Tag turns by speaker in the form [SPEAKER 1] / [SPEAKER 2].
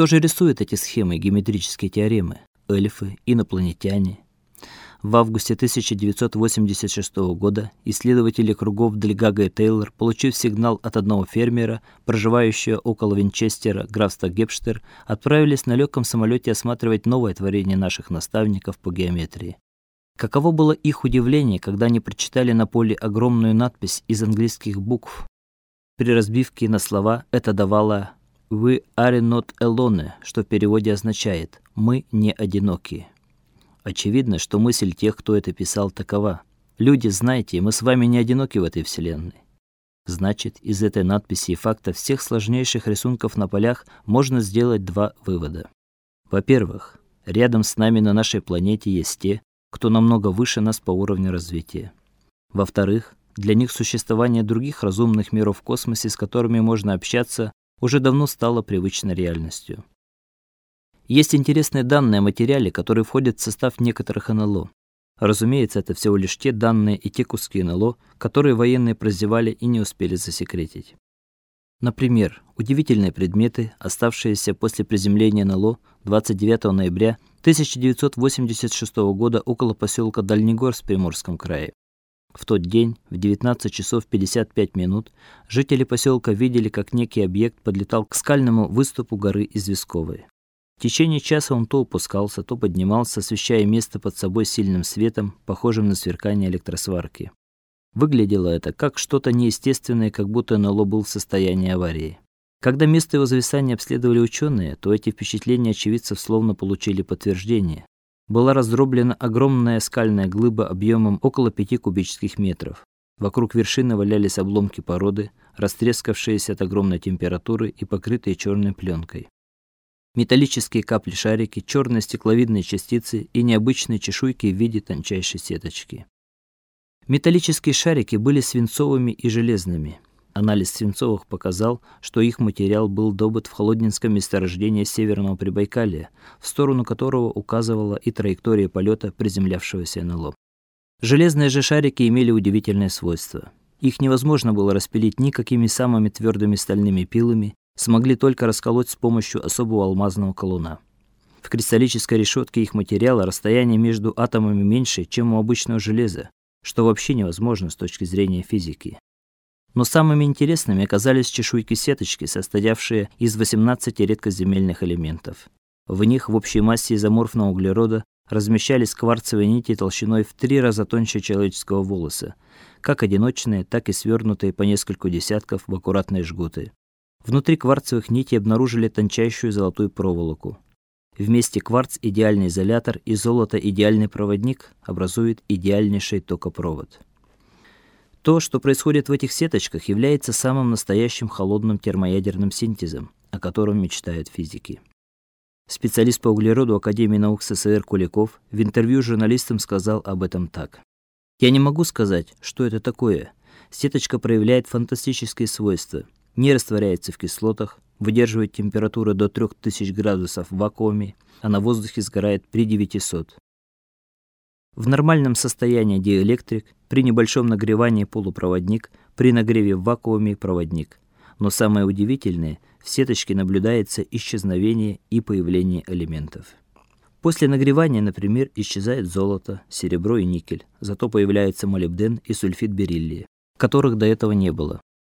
[SPEAKER 1] Кто же рисует эти схемы и геометрические теоремы? Эльфы, инопланетяне, в августе 1986 года исследователи кругов Дельгага и Тейлор, получив сигнал от одного фермера, проживающего около Винчестера, графства Гепштер, отправились на легком самолете осматривать новое творение наших наставников по геометрии. Каково было их удивление, когда они прочитали на поле огромную надпись из английских букв. При разбивке на слова это давало "We are not alone", что в переводе означает "Мы не одинокие". Очевидно, что мысль тех, кто это писал, такова: люди, знайте, мы с вами не одиноки в этой вселенной. Значит, из этой надписи и факта всех сложнейших рисунков на полях можно сделать два вывода. Во-первых, рядом с нами на нашей планете есть те, кто намного выше нас по уровню развития. Во-вторых, для них существование других разумных миров в космосе, с которыми можно общаться, уже давно стало привычной реальностью. Есть интересные данные о материале, которые входят в состав некоторых НЛО. Разумеется, это всего лишь те данные и те куски НЛО, которые военные прозевали и не успели засекретить. Например, удивительные предметы, оставшиеся после приземления НЛО 29 ноября 1986 года около поселка Дальнегорск в Приморском крае. В тот день в 19 часов 55 минут жители поселка видели, как некий объект подлетал к скальному выступу горы Известковой. В течение часа он то опускался, то поднимался, освещая место под собой сильным светом, похожим на сверкание электросварки. Выглядело это как что-то неестественное, как будто НЛО был в состоянии аварии. Когда место его зависания обследовали ученые, то эти впечатления очевидцев словно получили подтверждение. Была раздроблена огромная скальная глыба объемом около 5 кубических метров. Вокруг вершины валялись обломки породы, растрескавшиеся от огромной температуры и покрытые черной пленкой металлические капли-шарики, черные стекловидные частицы и необычные чешуйки в виде тончайшей сеточки. Металлические шарики были свинцовыми и железными. Анализ свинцовых показал, что их материал был добыт в холоднинском месторождении Северного Прибайкалья, в сторону которого указывала и траектория полета приземлявшегося НЛО. Железные же шарики имели удивительное свойство. Их невозможно было распилить никакими самыми твердыми стальными пилами, смогли только расколоть с помощью особого алмазного колуна. В кристаллической решетке их материала расстояние между атомами меньше, чем у обычного железа, что вообще невозможно с точки зрения физики. Но самыми интересными оказались чешуйки сеточки, состоявшие из 18 редкоземельных элементов. В них в общей массе изоморфного углерода размещались кварцевые нити толщиной в три раза тоньше человеческого волоса, как одиночные, так и свернутые по нескольку десятков в аккуратные жгуты. Внутри кварцевых нитей обнаружили тончайшую золотую проволоку. Вместе кварц идеальный изолятор и золото идеальный проводник образуют идеальнейший токопровод. То, что происходит в этих сеточках, является самым настоящим холодным термоядерным синтезом, о котором мечтают физики. Специалист по углероду Академии наук СССР Куликов в интервью журналистам сказал об этом так: "Я не могу сказать, что это такое. Сеточка проявляет фантастические свойства не растворяется в кислотах, выдерживает температуру до 3000 градусов в вакууме, а на воздухе сгорает при 900. В нормальном состоянии диэлектрик, при небольшом нагревании полупроводник, при нагреве в вакууме проводник. Но самое удивительное, в сеточке наблюдается исчезновение и появление элементов. После нагревания, например, исчезает золото, серебро и никель, зато появляются молибден и сульфид бериллия, которых до этого не было.